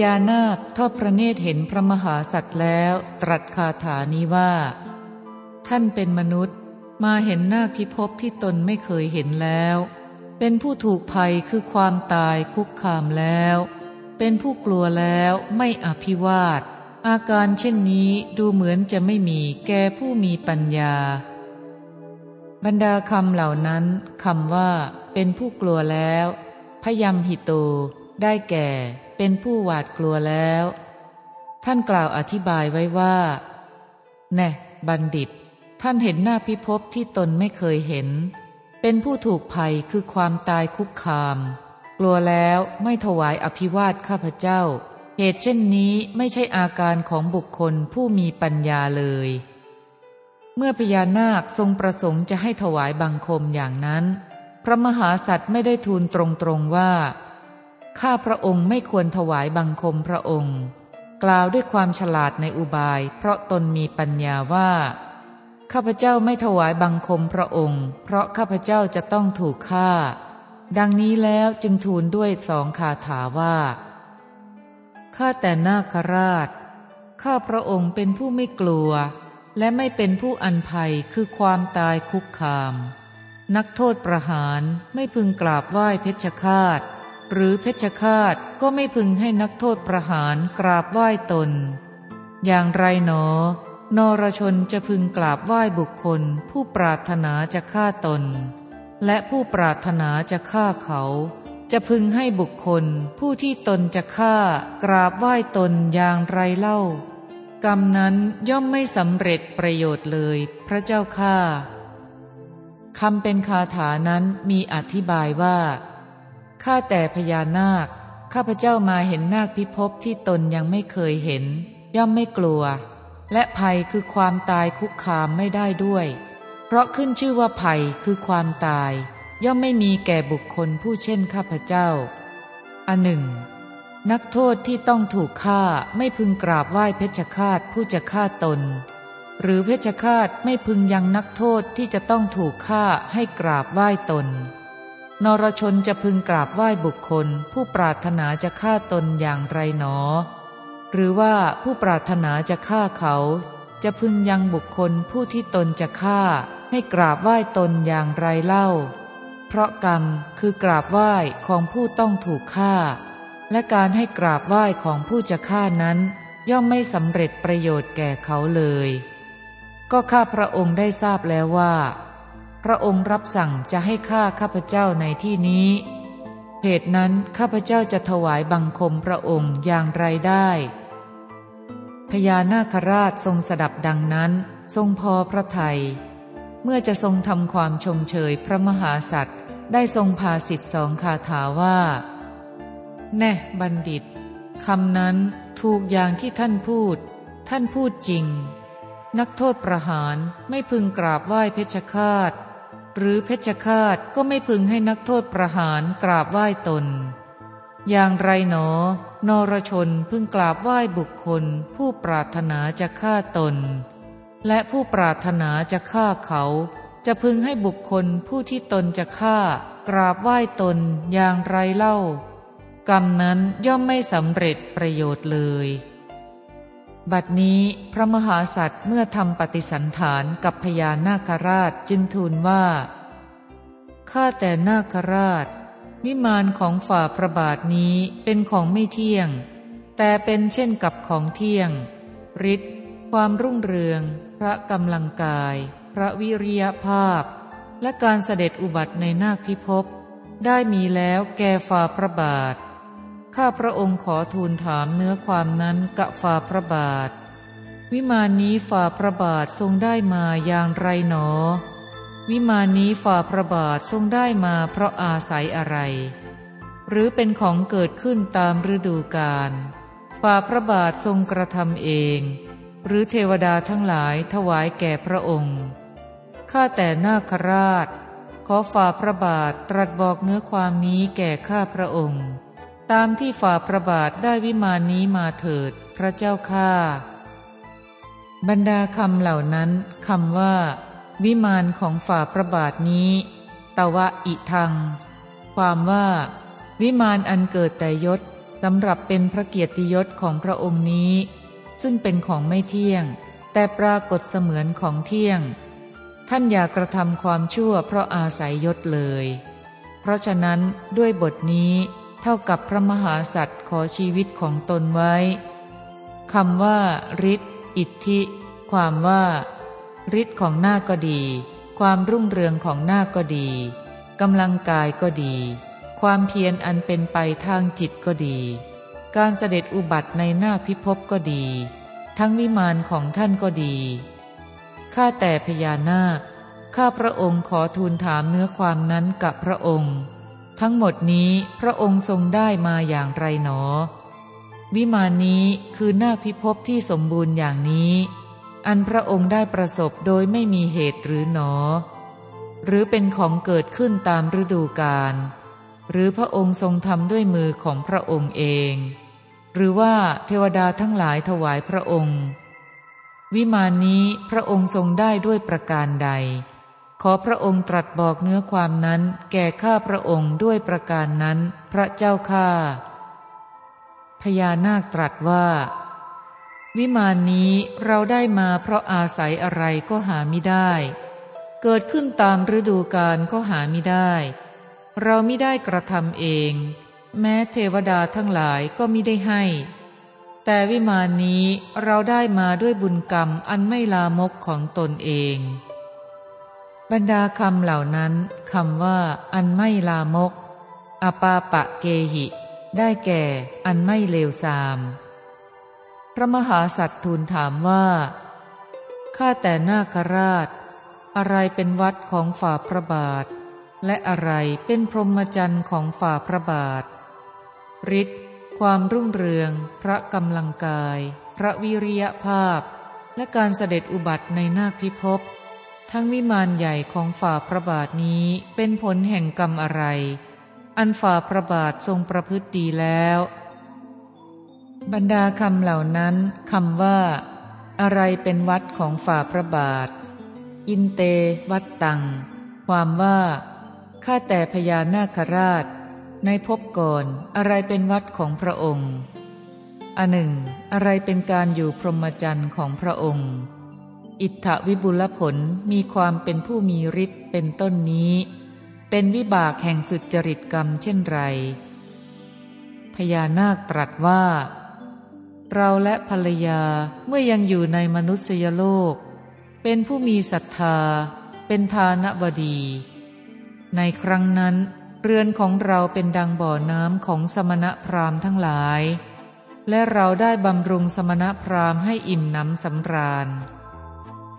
ญานาคทอดพระเนตรเห็นพระมหาสัตว์แล้ว ตรัสคาถานี้ว่า ท่านเป็นมนุษย์ มาเห็นนาคพิภพที่ตนไม่เคยเห็นแล้ว เป็นผู้ถูกภัยคือความตายคุกคามแล้ว เป็นผู้กลัวแล้วไม่อภิวาท อาการเช่นนี้ดูเหมือนจะไม่มีแก่ผู้มีปัญญา บรรดาคำเหล่านั้นคำว่า เป็นผู้กลัวแล้วพยมหิโต ได้แก่ เป็นผู้หวาดกลัวแล้ว ท่านกล่าวอธิบายไว้ว่า แน่บัณฑิต ท่านเห็นหน้าพิภพที่ตนไม่เคยเห็น เป็นผู้ถูกภัยคือความตายคุกคาม กลัวแล้วไม่ถวายอภิวาทข้าพเจ้า เหตุเช่นนี้ไม่ใช่อาการของบุคคลผู้มีปัญญาเลย เมื่อพญานาคทรงประสงค์จะให้ถวายบังคมอย่างนั้น พระมหาสัตว์ไม่ได้ทูลตรงๆว่า ข้าพระองค์ไม่ควรถวายบังคมพระองค์ กล่าวด้วยความฉลาดในอุบาย เพราะตนมีปัญญาว่า ข้าพเจ้าไม่ถวายบังคมพระองค์ เพราะข้าพเจ้าจะต้องถูกฆ่า ดังนี้แล้วจึงทูลด้วยสองคาถาว่า ข้าแต่นาคราช ข้าพระองค์เป็นผู้ไม่กลัว และไม่เป็นผู้อันภัยคือความตายคุกคาม นักโทษประหารไม่พึงกราบไหว้เพชฌฆาต หรือเพชฌฆาตก็ไม่พึงให้นักโทษประหารกราบไหว้ตน อย่างไรหนอ นรชนจะพึงกราบไหว้บุคคล ผู้ปรารถนาจะฆ่าตน และผู้ปรารถนาจะฆ่าเขา จะพึงให้บุคคล ผู้ที่ตนจะฆ่ากราบไหว้ตนอย่างไรเล่า กรรมนั้นย่อมไม่สำเร็จประโยชน์เลย พระเจ้าข้าคำเป็นคาถานั้นมีอธิบายว่า ข้าแต่พญานาค ข้าพเจ้ามาเห็นนาคพิภพที่ตนยังไม่เคยเห็น ย่อมไม่กลัว และภัยคือความตายคุกคามไม่ได้ด้วย เพราะขึ้นชื่อว่าภัยคือความตาย ย่อมไม่มีแก่บุคคลผู้เช่นข้าพเจ้าอันหนึ่ง นักโทษที่ต้องถูกฆ่าไม่พึงกราบไหว้เพชฌฆาตผู้จะฆ่าตน หรือเพชฌฆาตไม่พึงยังนักโทษที่จะต้องถูกฆ่าให้กราบไหว้ตน นรชนจะพึงกราบไหว้บุคคล ผู้ปรารถนาจะฆ่าตนอย่างไรหนอ หรือว่าผู้ปรารถนาจะฆ่าเขา จะพึงยังบุคคลผู้ที่ตนจะฆ่า ให้กราบไหว้ตนอย่างไรเล่า เพราะกรรมคือกราบไหว้ของผู้ต้องถูกฆ่า และการให้กราบไหว้ของผู้จะฆ่านั้น ย่อมไม่สำเร็จประโยชน์แก่เขาเลย ก็ข้าพระองค์ได้ทราบแล้วว่า ระองค์รับสั่งจะให้ฆ่าข้าพเจ้าในที่นี้เหตุนั้นข้าพเจ้าจะถวายบังคมพระองค์อย่างไรได้ พญานาคราชทรงสดับดังนั้น ทรงพอพระทยัยเมื่อจะทรงทำความชมเชยพระมหาสัตว์ ได้ทรงพาสิทธิสองคาถาว่า แน่บัณฑิตคำนั้นถูกอย่างที่ท่านพูด ท่านพูดจริง นักโทษประหารไม่พึงกราบไหว้เพชฌฆาต หรือเพชฌฆาตก็ไม่พึงให้นักโทษประหารกราบไหว้ตน อย่างไรหนอ นรชนพึงกราบไหว้บุคคล ผู้ปรารถนาจะฆ่าตน และผู้ปรารถนาจะฆ่าเขา จะพึงให้บุคคลผู้ที่ตนจะฆ่ากราบไหว้ตนอย่างไรเล่า กรรมนั้นย่อมไม่สำเร็จประโยชน์เลย บัดนี้พระมหาสัตว์เมื่อทำปฏิสันฐานกับพญานาคราชจึงทูลว่า ข้าแต่นาคราช วิมานของฝ่าพระบาทนี้เป็นของไม่เที่ยง แต่เป็นเช่นกับของเที่ยงฤทธิ์ความรุ่งเรือง พระกำลังกาย พระวิริยภาพ และการเสด็จอุบัติในนาคพิภพได้มีแล้วแก่ฝ่าพระบาท ข้าพระองค์ขอทูลถามเนื้อความนั้นกะฝ่าพระบาท วิมานนี้ฝ่าพระบาททรงได้มาอย่างไรหนอ วิมานนี้ฝ่าพระบาททรงได้มาเพราะอาศัยอะไร หรือเป็นของเกิดขึ้นตามฤดูกาลฝ่าพระบาททรงกระทำเอง หรือเทวดาทั้งหลายถวายแก่พระองค์ข้าแต่นาคราช ขอฝ่าพระบาทตรัสบอกเนื้อความนี้แก่ข้าพระองค์ ตามที่ฝ่าพระบาทได้วิมานนี้มาเถิด พระเจ้าข้าบรรดาคำเหล่านั้นคำว่า วิมานของฝ่าพระบาทนี้ ตวะอิทัง ความว่า วิมานอันเกิดแต่ยศสำหรับเป็นพระเกียรติยศของพระองค์นี้ ซึ่งเป็นของไม่เที่ยง แต่ปรากฏเสมือนของเที่ยง ท่านอย่ากระทำความชั่วเพราะอาศัยยศเลย เพราะฉะนั้นด้วยบทนี้ เท่ากับพระมหาสัตว์ขอชีวิตของตนไว้คำว่าฤทธิอิทธิ ความว่าฤทธิ์ของหน้าก็ดี ความรุ่งเรืองของหน้าก็ดีกำลังกายก็ดี ความเพียรอันเป็นไปทางจิตก็ดี การเสด็จอุบัติในหน้าพิภพก็ดี ทั้งวิมานของท่านก็ดีข้าแต่พญานาคข้าพระองค์ขอทูลถามเนื้อความนั้นกับพระองค์ ทั้งหมดนี้พระองค์ทรงได้มาอย่างไรหนอ วิมานนี้คือนาคพิภพที่สมบูรณ์อย่างนี้ อันพระองค์ได้ประสบโดยไม่มีเหตุหรือหนอ หรือเป็นของเกิดขึ้นตามฤดูกาลหรือพระองค์ทรงทำด้วยมือของพระองค์เอง หรือว่าเทวดาทั้งหลายถวายพระองค์ วิมานนี้พระองค์ทรงได้ด้วยประการใด ขอพระองค์ตรัสบอกเนื้อความนั้น แก่ข้าพระองค์ด้วยประการนั้น พระเจ้าข้าพญานาคตรัสว่า วิมานนี้เราได้มาเพราะอาศัยอะไรก็หาไม่ได้ เกิดขึ้นตามฤดูกาลก็หาไม่ได้ เราไม่ได้กระทำเอง แม้เทวดาทั้งหลายก็มิได้ให้ แต่วิมานนี้เราได้มาด้วยบุญกรรมอันไม่ลามกของตนเอง บรรดาคำเหล่านั้นคำว่า อันไม่ลามก อปาปะเกหิ ได้แก่ อันไม่เลวทราม พระมหาสัตว์ทูลถามว่า ข้าแต่นาคราช อะไรเป็นวัดของฝ่าพระบาท และอะไรเป็นพรหมจรรย์ของฝ่าพระบาทฤทธิ์ความรุ่งเรือง พระกำลังกาย พระวิริยภาพ และการเสด็จอุบัติในนาคพิภพ ทั้งวิมานใหญ่ของฝ่าพระบาทนี้เป็นผลแห่งกรรมอะไร อันฝ่าพระบาททรงประพฤติดีแล้ว บรรดาคำเหล่านั้นคำว่า อะไรเป็นวัดของฝ่าพระบาท อินเต วัตตัง ความว่าข้าแต่พญานาคราช ในภพก่อนอะไรเป็นวัดของพระองค์อันหนึ่ง อะไรเป็นการอยู่พรหมจรรย์ของพระองค์ อิทธวิบุลผลมีความเป็นผู้มีฤทธิ์เป็นต้นนี้ เป็นวิบากแห่งสุจริตกรรมเช่นไร พญานาคตรัสว่า เราและภรรยาเมื่อยังอยู่ในมนุษยโลก เป็นผู้มีศรัทธา เป็นทานบดี ในครั้งนั้น เรือนของเราเป็นดังบ่อน้ำของสมณพราหมณ์ทั้งหลาย และเราได้บำรุงสมณพราหมณ์ให้อิ่มน้ำสำราญ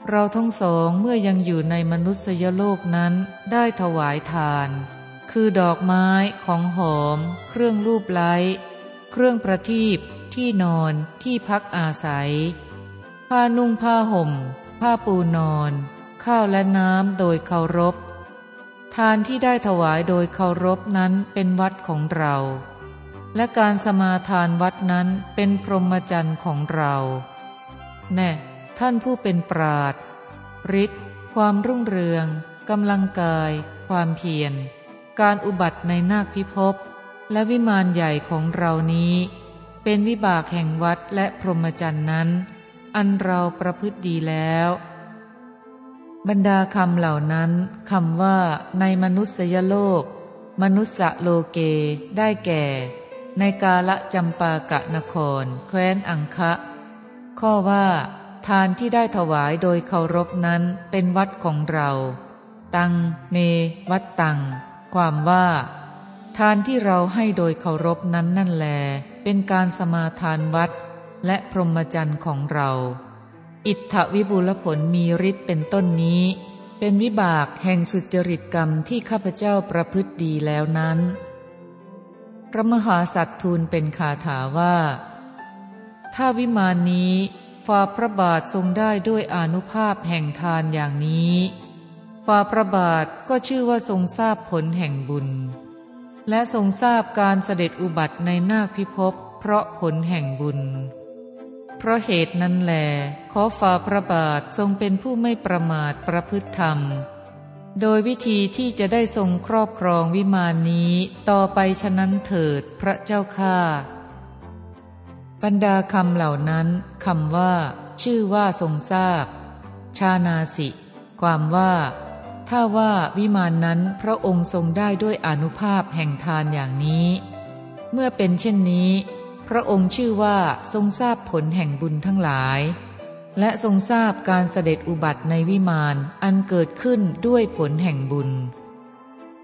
เราทั้งสองเมื่อยังอยู่ในมนุษยโลกนั้นได้ถวายทาน คือดอกไม้ของหอม เครื่องรูปไล้ เครื่องประทีปที่นอนที่พักอาศัย ผ้านุ่งผ้าห่ม ผ้าปูนอน ข้าวและน้ำโดยเคารพ ทานที่ได้ถวายโดยเคารพนั้นเป็นวัดของเรา และการสมาทานวัดนั้นเป็นพรหมจรรย์ของเรา แน่ ท่านผู้เป็นปราดฤทธิ์ความรุ่งเรืองกำลังกาย ความเพียร การอุบัติในนาคพิภพ และวิมานใหญ่ของเรานี้ เป็นวิบากแห่งวัดและพรหมจรรย์นั้น อันเราประพฤติดีแล้ว บรรดาคำเหล่านั้นคำว่า ในมนุษยโลก มนุษโลเก ได้แก่ ในกาละจำปากะนคร แคว้นอังคะ ข้อว่า ทานที่ได้ถวายโดยเคารพนั้นเป็นวัดของเรา ตังเม วัดตัง ความว่า ทานที่เราให้โดยเคารพนั้นนั่นแล เป็นการสมาทานวัด และพรหมจรรย์ของเรา อิทธวิบุลผลมีฤทธิ์เป็นต้นนี้ เป็นวิบากแห่งสุจริตกรรมที่ข้าพเจ้าประพฤติดีแล้วนั้นพระมหาสัตว์ทูลเป็นคาถาว่า ถ้าวิมานนี้ ฝ่าพระบาททรงได้ด้วยอนุภาพแห่งทานอย่างนี้ฝ่าพระบาทก็ชื่อว่าทรงทราบผลแห่งบุญ และทรงทราบการเสด็จอุบัติในนาคพิภพเพราะผลแห่งบุญ เพราะเหตุนั้นแล ขอฝ่าพระบาททรงเป็นผู้ไม่ประมาทประพฤติธรรม โดยวิธีที่จะได้ทรงครอบครองวิมานนี้ต่อไปฉะนั้นเถิดพระเจ้าข้า บรรดาคำเหล่านั้นคำว่า ชื่อว่าทรงทราบ ชานาสิ ความว่า ถ้าว่าวิมานนั้นพระองค์ทรงได้ด้วยอนุภาพแห่งทานอย่างนี้ เมื่อเป็นเช่นนี้ พระองค์ชื่อว่าทรงทราบผลแห่งบุญทั้งหลาย และทรงทราบการเสด็จอุบัติในวิมานอันเกิดขึ้นด้วยผลแห่งบุญ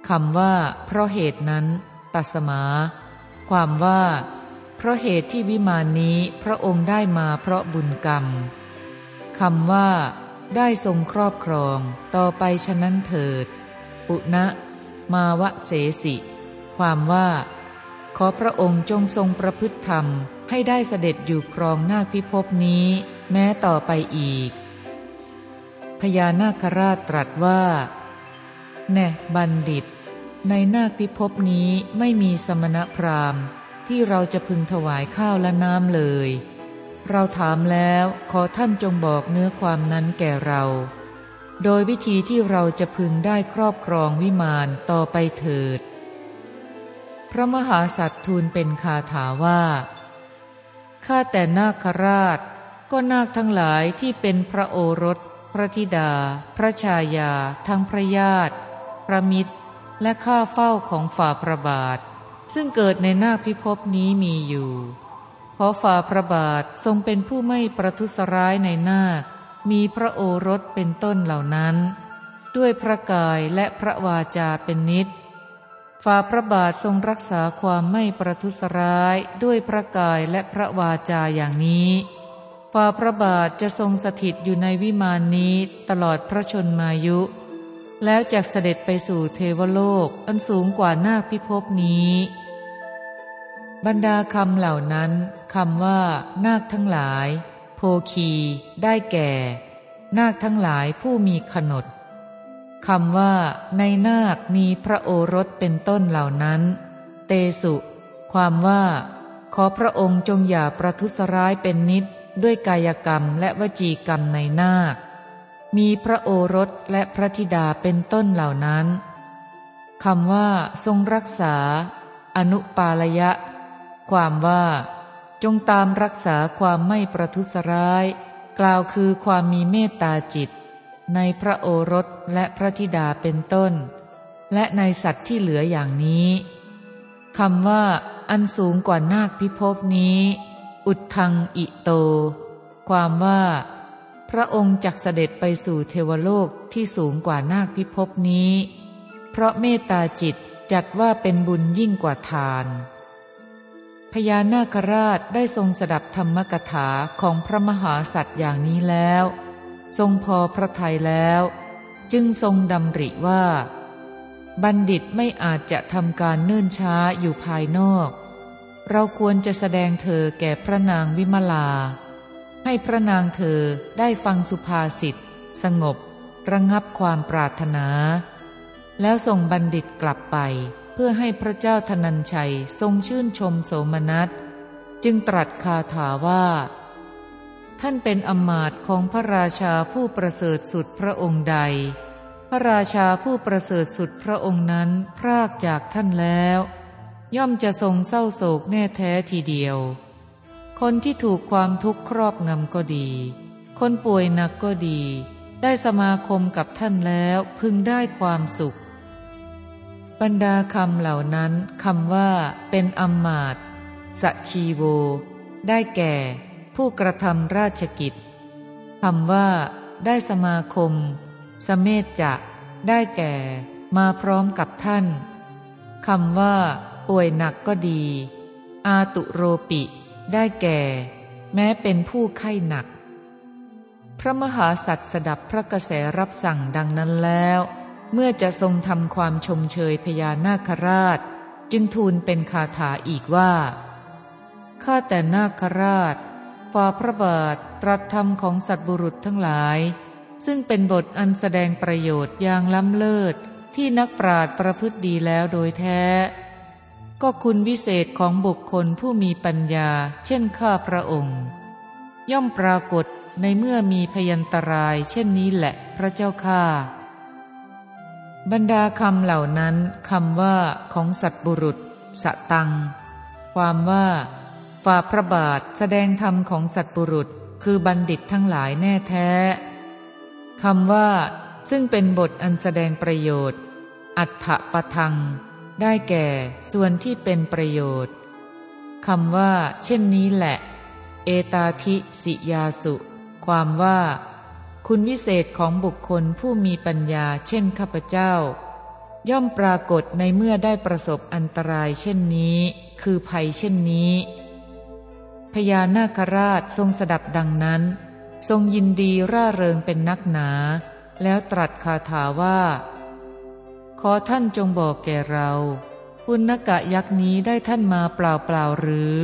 คำว่า เพราะเหตุนั้น ตัสมา ความว่า เพราะเหตุที่วิมานนี้พระองค์ได้มาเพราะบุญกรรมคำว่า ได้ทรงครอบครองต่อไปฉะนั้นเถิดปุณะมาวะเสสิ ความว่า ขอพระองค์จงทรงประพฤติธรรมให้ได้เสด็จอยู่ครองนาคพิภพนี้ แม้ต่อไปอีก พญานาคราชตรัสว่า แน่บัณฑิต ในนาคพิภพนี้ไม่มีสมณพราหมณ์ ที่เราจะพึงถวายข้าวและน้ำเลย เราถามแล้วขอท่านจงบอกเนื้อความนั้นแก่เรา โดยวิธีที่เราจะพึงได้ครอบครองวิมานต่อไปเถิด พระมหาสัตว์ทูลเป็นคาถาว่า ข้าแต่นาคราช ก็นาคทั้งหลายที่เป็นพระโอรส พระธิดา พระชายา ทั้งพระญาติ พระมิตร และข้าเฝ้าของฝ่าพระบาท ซึ่งเกิดในนาคพิภพนี้มีอยู่ ขอฝ่าพระบาททรงเป็นผู้ไม่ประทุษร้ายในนาค มีพระโอรสเป็นต้นเหล่านั้น ด้วยพระกายและพระวาจาเป็นนิดฝ่าพระบาททรงรักษาความไม่ประทุษร้ายด้วยพระกายและพระวาจาอย่างนี้ฝ่าพระบาทจะทรงสถิตอยู่ในวิมานนี้ตลอดพระชนมายุ แล้วจะเสด็จไปสู่เทวโลกอันสูงกว่านาคพิภพนี้ บรรดาคำเหล่านั้นคำว่า นาคทั้งหลาย โพคีได้แก่ นาคทั้งหลายผู้มีขนดคำว่า ในนาคมีพระโอรสเป็นต้นเหล่านั้น เตสุ ความว่า ขอพระองค์จงอย่าประทุษร้ายเป็นนิดด้วยกายกรรมและวจีกรรมในนาค มีพระโอรสและพระธิดาเป็นต้นเหล่านั้นคำว่า ทรงรักษา อนุปาลยะ ความว่า จงตามรักษาความไม่ประทุษร้าย กล่าวคือความมีเมตตาจิต ในพระโอรสและพระธิดาเป็นต้น และในสัตว์ที่เหลืออย่างนี้คำว่า อันสูงกว่านาคพิภพนี้ อุดทังอิโต ความว่า พระองค์จักเสด็จไปสู่เทวโลกที่สูงกว่านาคพิภพนี้ เพราะเมตตาจิตจัดว่าเป็นบุญยิ่งกว่าทาน พญานาคราชได้ทรงสดับธรรมกถาของพระมหาสัตว์อย่างนี้แล้ว ทรงพอพระทัยแล้ว จึงทรงดำริว่า บัณฑิตไม่อาจจะทำการเนิ่นช้าอยู่ภายนอก เราควรจะแสดงเธอแก่พระนางวิมลา ให้พระนางเธอได้ฟังสุภาษิตสงบ ระงับความปรารถนา แล้วส่งบัณฑิตกลับไป เพื่อให้พระเจ้าธนัญชัยทรงชื่นชมโสมนัส จึงตรัสคาถาว่า ท่านเป็นอมาตของพระราชาผู้ประเสริฐสุดพระองค์ใด พระราชาผู้ประเสริฐสุดพระองค์นั้นพรากจากท่านแล้ว ย่อมจะทรงเศร้าโศกแน่แท้ทีเดียว คนที่ถูกความทุกข์ครอบงำก็ดี คนป่วยหนักก็ดี ได้สมาคมกับท่านแล้วพึงได้ความสุข บรรดาคำเหล่านั้นคำว่า เป็นอมมาตสชีโว ได้แก่ ผู้กระทำราชกิจคำว่า ได้สมาคม สเมธจะ ได้แก่ มาพร้อมกับท่านคำว่า ป่วยหนักก็ดี อาตุโรปิ ได้แก่ แม้เป็นผู้ไข้หนัก พระมหาสัตว์สดับพระกระแสรับสั่งดังนั้นแล้ว เมื่อจะทรงทำความชมเชยพญานาคราช จึงทูลเป็นคาถาอีกว่า ข้าแต่นาคราชฝ่าพระบาทตรัสธรรมของสัตบุรุษทั้งหลาย ซึ่งเป็นบทอันแสดงประโยชน์อย่างล้ำเลิศที่นักปราดประพฤติดีแล้วโดยแท้ ก็คุณวิเศษของบุคคลผู้มีปัญญา เช่นข้าพระองค์ ย่อมปรากฏในเมื่อมีพยันตราย เช่นนี้แหละพระเจ้าข้าบรรดาคำเหล่านั้นคำว่าของสัตบุรุษ สตัง ความว่าฝ่าพระบาทแสดงธรรมของสัตบุรุษ คือบัณฑิตทั้งหลายแน่แท้คำว่า ซึ่งเป็นบทอันแสดงประโยชน์ อัฏฐปทัง ได้แก่ส่วนที่เป็นประโยชน์คำว่า เช่นนี้แหละ เอตาทิสิยาสุ ความว่า คุณวิเศษของบุคคลผู้มีปัญญาเช่นข้าพเจ้า ย่อมปรากฏในเมื่อได้ประสบอันตรายเช่นนี้ คือภัยเช่นนี้ พญานาคราชทรงสดับดังนั้น ทรงยินดีร่าเริงเป็นนักหนา แล้วตรัสคาถาว่า ขอท่านจงบอกแก่เราปุณกะยักษ์นี้ได้ท่านมาเปล่าเปล่าหรือ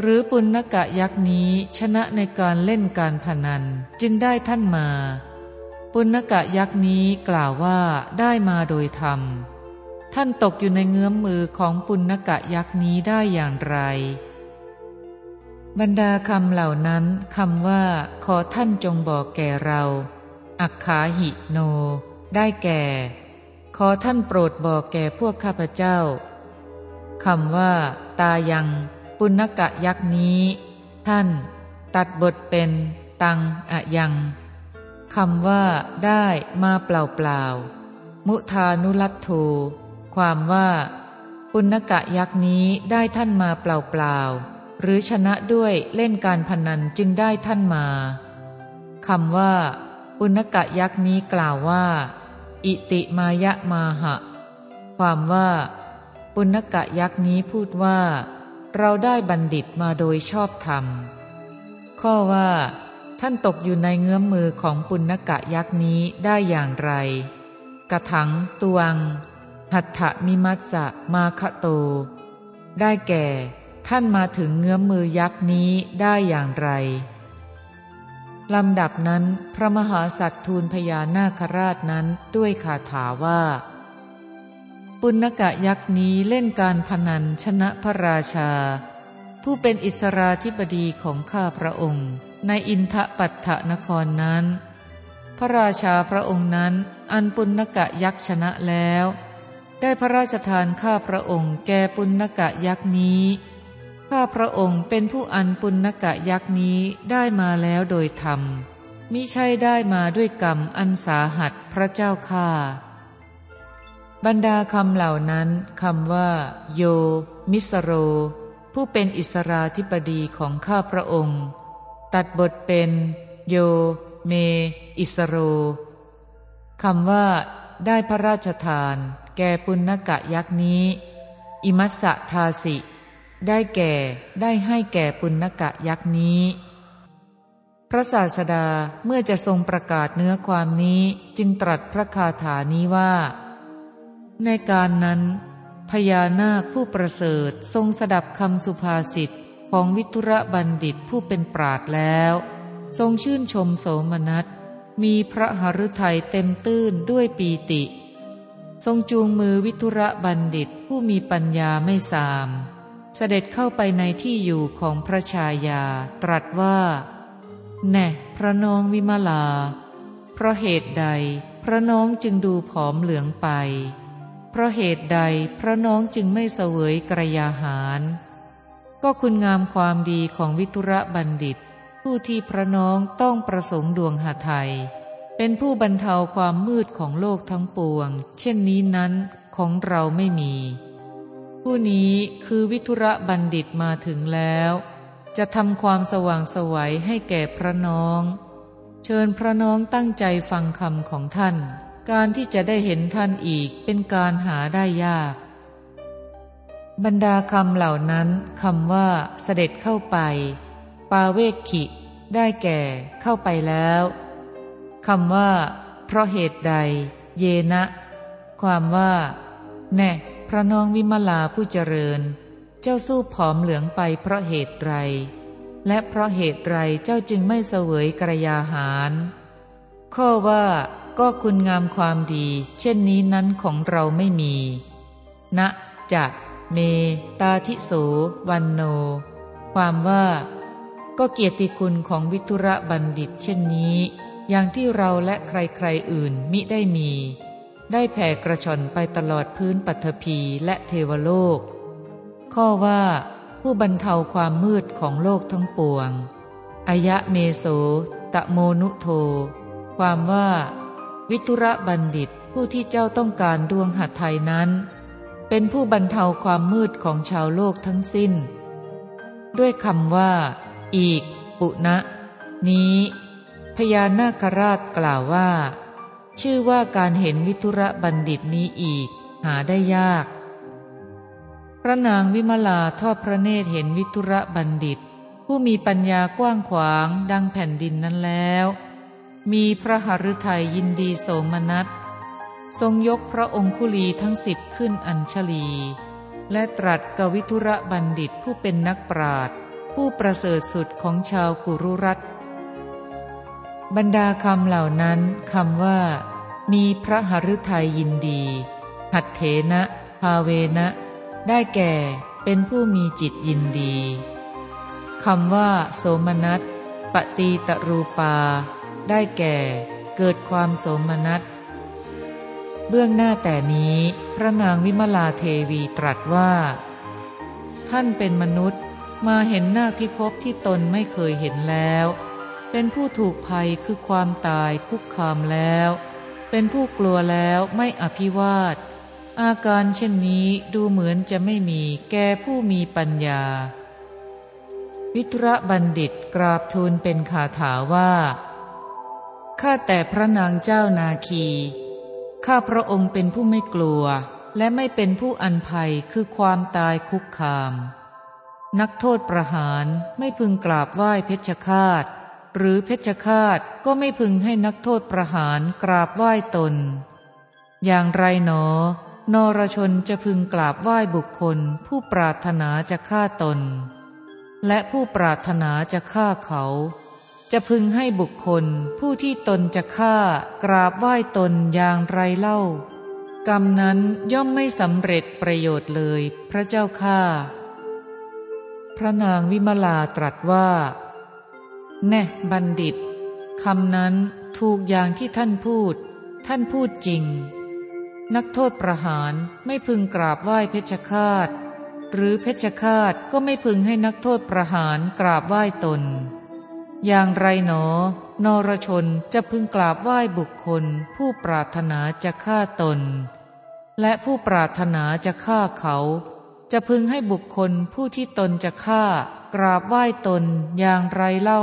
หรือปุณกะยักษ์นี้ชนะในการเล่นการพนันจึงได้ท่านมา ปุณกะยักษ์นี้กล่าวว่าได้มาโดยธรรม ท่านตกอยู่ในเงื้อมมือของปุณกะยักษ์นี้ได้อย่างไร บรรดาคำเหล่านั้นคำว่า ขอท่านจงบอกแก่เรา อักขาหิโน ได้แก่ ขอท่านโปรดบอกแก่พวกข้าพเจ้าคำว่า ตายัง ปุณกะยักษ์นี้ ท่าน ตัดบทเป็น ตังอะยังคำว่า ได้มาเปล่าเปล่ามุทานุลัตโธความว่า ปุณกะยักษ์นี้ได้ท่านมาเปล่าเปล่าหรือชนะด้วยเล่นการพนันจึงได้ท่านมาคำว่า ปุณกะยักษ์นี้กล่าวว่า อิติมายะมาหะ ความว่า ปุณกะยักษ์นี้พูดว่า เราได้บัณฑิตมาโดยชอบธรรม ข้อว่า ท่านตกอยู่ในเงื้อมมือของปุณกะยักษ์นี้ได้อย่างไร กระถังตวง หัตถมิมัสสะมาคะโต ได้แก่ ท่านมาถึงเงื้อมมือยักษ์นี้ได้อย่างไร ลำดับนั้นพระมหาสัตว์ทูลพญานาคราชนั้นด้วยคาถาว่า ปุณกะยักษ์นี้เล่นการพนันชนะพระราชา ผู้เป็นอิสราธิบดีของข้าพระองค์ ในอินทปัตถนครนั้น พระราชาพระองค์นั้นอันปุณกะยักษ์ชนะแล้ว ได้พระราชทานข้าพระองค์แก่ปุณกะยักษ์นี้ ข้าพระองค์เป็นผู้อันปุณกะยักษ์นี้ได้มาแล้วโดยธรรม มิใช่ได้มาด้วยกรรมอันสาหัสพระเจ้าข้าบรรดาคำเหล่านั้นคำว่า โย มิสโร ผู้เป็นอิสราธิปดีของข้าพระองค์ ตัดบทเป็น โย เม อิสโรคำว่า ได้พระราชทาน แก่ปุณกะยักษ์นี้ อิมัสสะทาสิ ได้แก่ได้ให้แก่ปุณกะยักษ์นี้ พระศาสดาเมื่อจะทรงประกาศเนื้อความนี้จึงตรัสพระคาถานี้ว่า ในการนั้น พญานาคผู้ประเสริฐทรงสดับคำสุภาษิตของวิทุระบัณฑิตผู้เป็นปราดแล้ว ทรงชื่นชมโสมนัส มีพระหฤทัยเต็มตื้นด้วยปีติ ทรงจูงมือวิทุระบัณฑิตผู้มีปัญญาไม่สาม เสด็จเข้าไปในที่อยู่ของพระชายาตรัสว่า แน่พระน้องวิมลา เพราะเหตุใดพระน้องจึงดูผอมเหลืองไป เพราะเหตุใดพระน้องจึงไม่เสวยกระยาหาร ก็คุณงามความดีของวิทุระบัณฑิต ผู้ที่พระน้องต้องประสงค์ดวงหาไทยเป็นผู้บรรเทาความมืดของโลกทั้งปวง เช่นนี้นั้นของเราไม่มี ผู้นี้คือวิทุระบัณฑิตมาถึงแล้ว จะทำความสว่างสวัยให้แก่พระน้อง เชิญพระน้องตั้งใจฟังคำของท่าน การที่จะได้เห็นท่านอีกเป็นการหาได้ยาก บรรดาคำเหล่านั้นคำว่าเสด็จเข้าไป ปาเวกขิ ได้แก่เข้าไปแล้วคำว่า เพราะเหตุใด เยนะ ความว่า แน่ ระน้องวิมลาผู้เจริญ เจ้าสู้ผอมเหลืองไปเพราะเหตุไรและเพราะเหตุไรเจ้าจึงไม่เสวยกระยาหาร ข้อว่าก็คุณงามความดี เช่นนี้นั้นของเราไม่มีณจะเม ตาทิโส วันโน ความว่า ก็เกียรติคุณของวิทุระบัณฑิต เช่นนี้ อย่างที่เราและใครๆอื่นมิได้มี ได้แผ่กระชอนไปตลอดพื้นปัทภีและเทวโลก ข้อว่าผู้บรรเทาความมืดของโลกทั้งปวง อายะเมโสตะโมนุโท ความว่า วิทุระบัณฑิตผู้ที่เจ้าต้องการดวงหัตไทยนั้น เป็นผู้บรรเทาความมืดของชาวโลกทั้งสิ้น ด้วยคำว่า อีก ปุณะ นี้ พญานาคราชกล่าวว่า ชื่อว่าการเห็นวิทุระบัณฑิตนี้อีก หาได้ยาก พระนางวิมลาทอดพระเนตรเห็นวิทุระบัณฑิต ผู้มีปัญญากว้างขวางดังแผ่นดินนั้นแล้ว มีพระหฤทัยยินดีโสมนัสทรงยกพระองคุลีทั้งสิบขึ้นอัญชลี และตรัสกวิทุระบัณฑิตผู้เป็นนักปราดผู้ประเสริฐสุดของชาวกุรุรัต บรรดาคำเหล่านั้นคำว่า มีพระหฤทัยยินดี หัตเถนะภาเวนะ ได้แก่เป็นผู้มีจิตยินดีคำว่า โสมนัสปฏิตรูปา ได้แก่ เกิดความโสมนัสเบื้องหน้าแต่นี้พระนางวิมลาเทวีตรัสว่า ท่านเป็นมนุษย์มาเห็นหน้าพิภพที่ตนไม่เคยเห็นแล้ว เป็นผู้ถูกภัยคือความตายคุกคามแล้ว เป็นผู้กลัวแล้วไม่อภิวาท อาการเช่นนี้ดูเหมือนจะไม่มีแก่ผู้มีปัญญา วิทระบัณฑิตกราบทูลเป็นคาถาว่าข้าแต่พระนางเจ้านาคี ข้าพระองค์เป็นผู้ไม่กลัว และไม่เป็นผู้อันภัยคือความตายคุกคาม นักโทษประหารไม่พึงกราบไหว้เพชฌฆาต หรือเพชฌฆาตก็ไม่พึงให้นักโทษประหารกราบไหว้ตน อย่างไรหนอ นรชนจะพึงกราบไหว้บุคคล ผู้ปรารถนาจะฆ่าตน และผู้ปรารถนาจะฆ่าเขา จะพึงให้บุคคล ผู้ที่ตนจะฆ่ากราบไหว้ตนอย่างไรเล่า กรรมนั้นย่อมไม่สำเร็จประโยชน์เลย พระเจ้าข้าพระนางวิมลาตรัสว่า แน่บัณฑิตคำนั้นถูกอย่างที่ท่านพูด ท่านพูดจริง นักโทษประหารไม่พึงกราบไหว้เพชฌฆาต หรือเพชฌฆาตก็ไม่พึงให้นักโทษประหารกราบไหว้ตน อย่างไรหนอ นรชนจะพึงกราบไหว้บุคคล ผู้ปรารถนาจะฆ่าตน และผู้ปรารถนาจะฆ่าเขา จะพึงให้บุคคลผู้ที่ตนจะฆ่ากราบไหว้ตนอย่างไรเล่า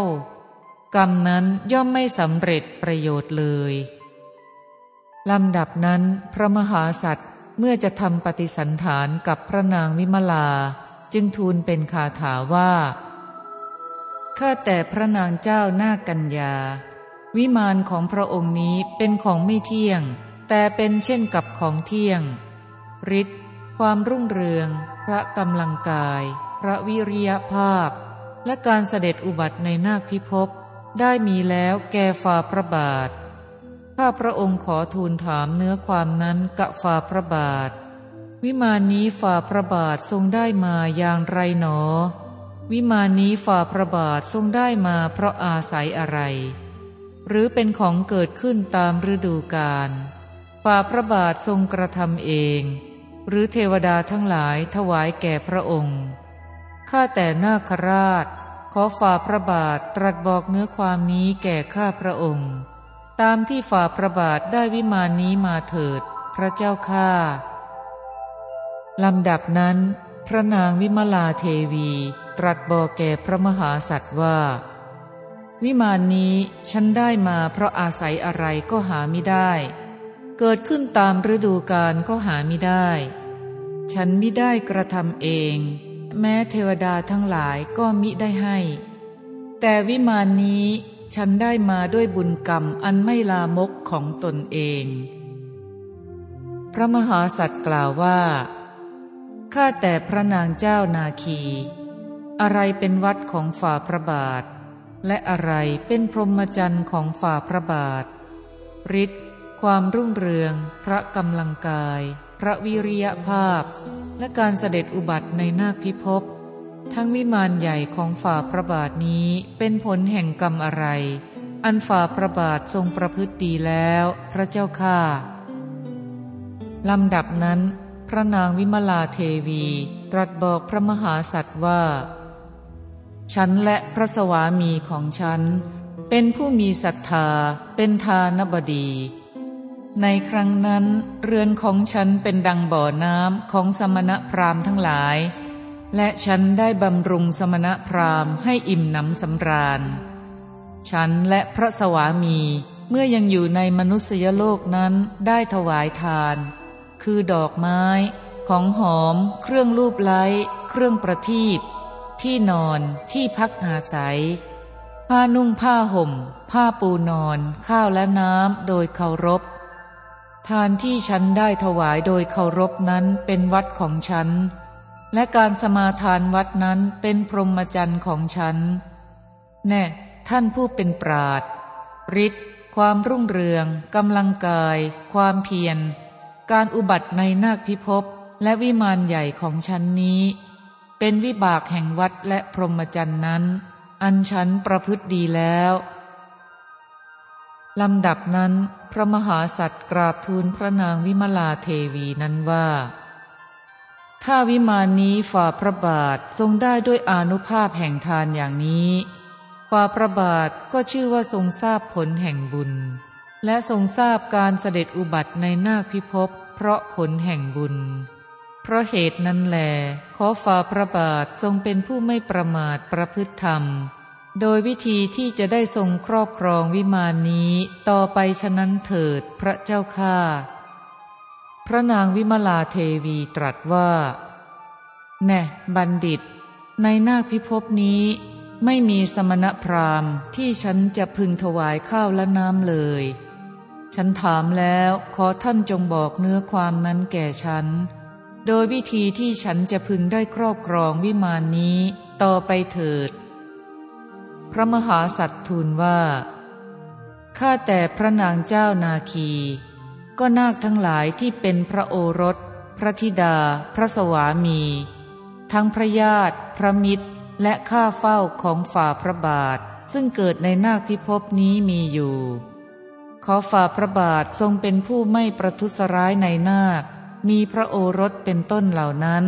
กรรมนั้นย่อมไม่สำเร็จประโยชน์เลยลำดับนั้นพระมหาสัตว์เมื่อจะทำปฏิสันฐานกับพระนางวิมลาจึงทูลเป็นคาถาว่าข้าแต่พระนางเจ้าหน้ากัญญา วิมานของพระองค์นี้เป็นของไม่เที่ยง แต่เป็นเช่นกับของเที่ยงฤทธิ์ความรุ่งเรือง ระกำลังกาย พระวิริยภาพ และการเสด็จอุบัติในนาคพิภพได้มีแล้วแก่ฝ่าพระบาท ข้าพระองค์ขอทูลถามเนื้อความนั้นกะฝ่าพระบาท วิมานนี้ฝ่าพระบาททรงได้มาอย่างไรหนอ วิมานนี้ฝ่าพระบาททรงได้มาเพราะอาศัยอะไร หรือเป็นของเกิดขึ้นตามฤดูกาลฝ่าพระบาททรงกระทำเอง หรือเทวดาทั้งหลายถวายแก่พระองค์ ข้าแต่นาคราช ขอฝ่าพระบาทตรัสบอกเนื้อความนี้แก่ข้าพระองค์ ตามที่ฝ่าพระบาทได้วิมานนี้มาเถิด พระเจ้าข้าลำดับนั้น พระนางวิมลาเทวีตรัสบอกแก่พระมหาสัตว์ว่า วิมานนี้ฉันได้มาเพราะอาศัยอะไรก็หาไม่ได้ เกิดขึ้นตามฤดูกาลก็หาไม่ได้ ฉันมิได้กระทำเอง แม้เทวดาทั้งหลายก็มิได้ให้ แต่วิมานนี้ฉันได้มาด้วยบุญกรรมอันไม่ลามกของตนเอง พระมหาสัตว์กล่าวว่าข้าแต่พระนางเจ้านาคี อะไรเป็นวัดของฝ่าพระบาท และอะไรเป็นพรหมจรรย์ของฝ่าพระบาทฤทธิ์ความรุ่งเรือง พระกำลังกาย พระวิริยภาพ และการเสด็จอุบัติในนาคพิภพ ทั้งวิมานใหญ่ของฝ่าพระบาทนี้เป็นผลแห่งกรรมอะไร อันฝ่าพระบาททรงประพฤติดีแล้ว พระเจ้าข้าลำดับนั้น พระนางวิมลาเทวี ตรัสบอกพระมหาสัตว์ว่า ฉันและพระสวามีของฉัน เป็นผู้มีศรัทธาเป็นทานบดี ในครั้งนั้นเรือนของฉันเป็นดังบ่อน้ำของสมณพราหมณ์ทั้งหลาย และฉันได้บำรุงสมณพราหมณ์ให้อิ่มหนำสำราญ ฉันและพระสวามีเมื่อยังอยู่ในมนุษยโลกนั้นได้ถวายทาน คือดอกไม้ ของหอม เครื่องรูปไล้ เครื่องประทีปที่นอนที่พักหาศัย ผ้านุ่งผ้าห่ม ผ้าปูนอน ข้าวและน้ำโดยเคารพ ทานที่ฉันได้ถวายโดยเคารพนั้นเป็นวัดของฉัน และการสมาทานวัดนั้นเป็นพรหมจรรย์ของฉัน แน่ ท่านผู้เป็นปราดฤทธิ์ความรุ่งเรืองกำลังกาย ความเพียร การอุบัติในนาคพิภพและวิมานใหญ่ของฉันนี้ เป็นวิบากแห่งวัดและพรหมจรรย์นั้น อันฉันประพฤติดีแล้ว ลำดับนั้น พระมหาสัตว์กราบทูลพระนางวิมลาเทวีนั้นว่า ถ้าวิมานนี้ฝ่าพระบาททรงได้ด้วยอนุภาพแห่งทานอย่างนี้ฝ่าพระบาทก็ชื่อว่าทรงทราบผลแห่งบุญ และทรงทราบการเสด็จอุบัติในนาคพิภพเพราะผลแห่งบุญ เพราะเหตุนั้นแหลขอฝ่าพระบาททรงเป็นผู้ไม่ประมาทประพฤติธรรม โดยวิธีที่จะได้ทรงครอบครองวิมานนี้ต่อไปฉะนั้นเถิดพระเจ้าข้าพระนางวิมลาเทวีตรัสว่า แน่บัณฑิต ในนาคพิภพนี้ไม่มีสมณพราหมณ์ที่ฉันจะพึงถวายข้าวและน้ำเลย ฉันถามแล้วขอท่านจงบอกเนื้อความนั้นแก่ฉัน โดยวิธีที่ฉันจะพึงได้ครอบครองวิมานนี้ต่อไปเถิด พระมหาสัตว์ทูลว่า ข้าแต่พระนางเจ้านาคี ก็นาคทั้งหลายที่เป็นพระโอรส พระธิดา พระสวามี ทั้งพระญาติ พระมิตร และข้าเฝ้าของฝ่าพระบาท ซึ่งเกิดในนาคพิภพนี้มีอยู่ ขอฝ่าพระบาททรงเป็นผู้ไม่ประทุษร้ายในนาค มีพระโอรสเป็นต้นเหล่านั้น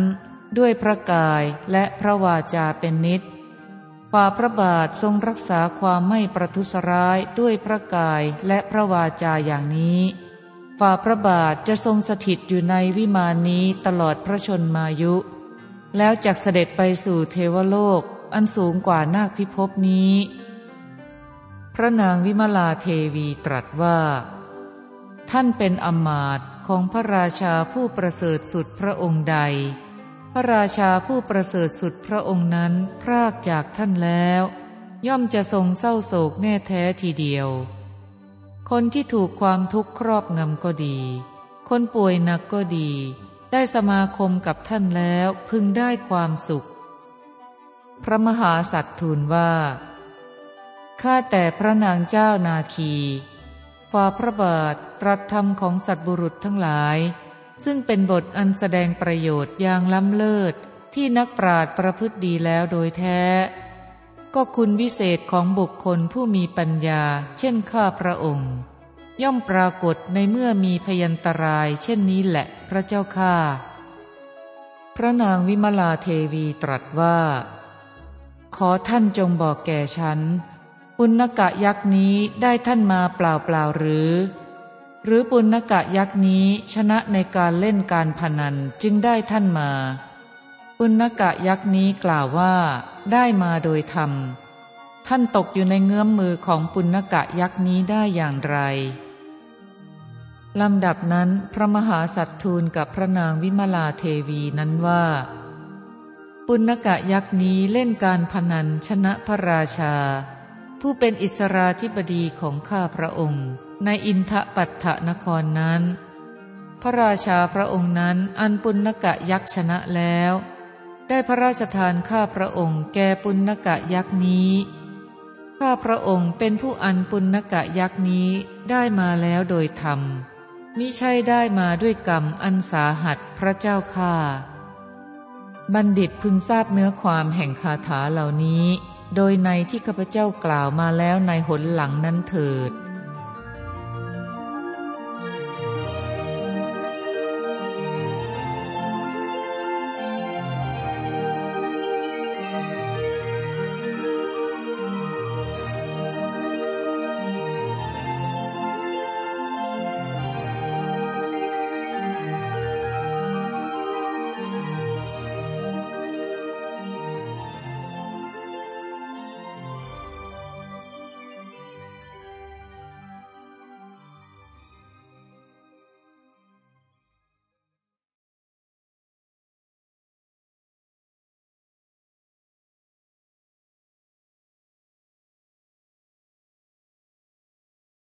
ด้วยพระกายและพระวาจาเป็นนิด ฝ่าพระบาททรงรักษาความไม่ประทุษร้ายด้วยพระกายและพระวาจาอย่างนี้ ฝ่าพระบาทจะทรงสถิตอยู่ในวิมานนี้ตลอดพระชนมายุ แล้วจักเสด็จไปสู่เทวโลกอันสูงกว่านาคพิภพนี้ พระนางวิมลาเทวีตรัสว่า ท่านเป็นอมาตของพระราชาผู้ประเสริฐสุดพระองค์ใด พระราชาผู้ประเสริฐสุดพระองค์นั้นพรากจากท่านแล้ว ย่อมจะทรงเศร้าโศกแน่แท้ทีเดียว คนที่ถูกความทุกข์ครอบงำก็ดี คนป่วยหนักก็ดี ได้สมาคมกับท่านแล้วพึงได้ความสุข พระมหาสัตว์ทูลว่า ข้าแต่พระนางเจ้านาคีฝ่าพระบาทตรัสธรรมของสัตบุรุษทั้งหลาย ซึ่งเป็นบทอันแสดงประโยชน์อย่างล้ำเลิศที่นักปราดประพฤติดีแล้วโดยแท้ ก็คุณวิเศษของบุคคลผู้มีปัญญา เช่นข้าพระองค์ ย่อมปรากฏในเมื่อมีพยันตราย เช่นนี้แหละพระเจ้าข้าพระนางวิมลาเทวีตรัสว่า ขอท่านจงบอกแก่ฉันปุณกะยักษ์นี้ได้ท่านมาเปล่าเปล่าหรือ หรือปุณกะยักษ์นี้ชนะในการเล่นการพนันจึงได้ท่านมา ปุณกะยักษ์นี้กล่าวว่า ได้มาโดยธรรม ท่านตกอยู่ในเงื้อมมือของปุณกะยักษ์นี้ได้อย่างไรลำดับนั้นพระมหาสัตทูลกับพระนางวิมลาเทวีนั้นว่า ปุณกะยักษ์นี้เล่นการพนันชนะพระราชา ผู้เป็นอิสราธิบดีของข้าพระองค์ ในอินทปัตถนครนั้น พระราชาพระองค์นั้นอันปุณกะยักษ์ชนะแล้ว ได้พระราชทานข้าพระองค์แก่ปุณกะยักษ์นี้ ข้าพระองค์เป็นผู้อันปุณกะยักษ์นี้ได้มาแล้วโดยธรรม มิใช่ได้มาด้วยกรรมอันสาหัสพระเจ้าค่าบัณฑิตพึงทราบเนื้อความแห่งคาถาเหล่านี้ โดยในที่ข้าพเจ้ากล่าวมาแล้วในหนหลังนั้นเถิด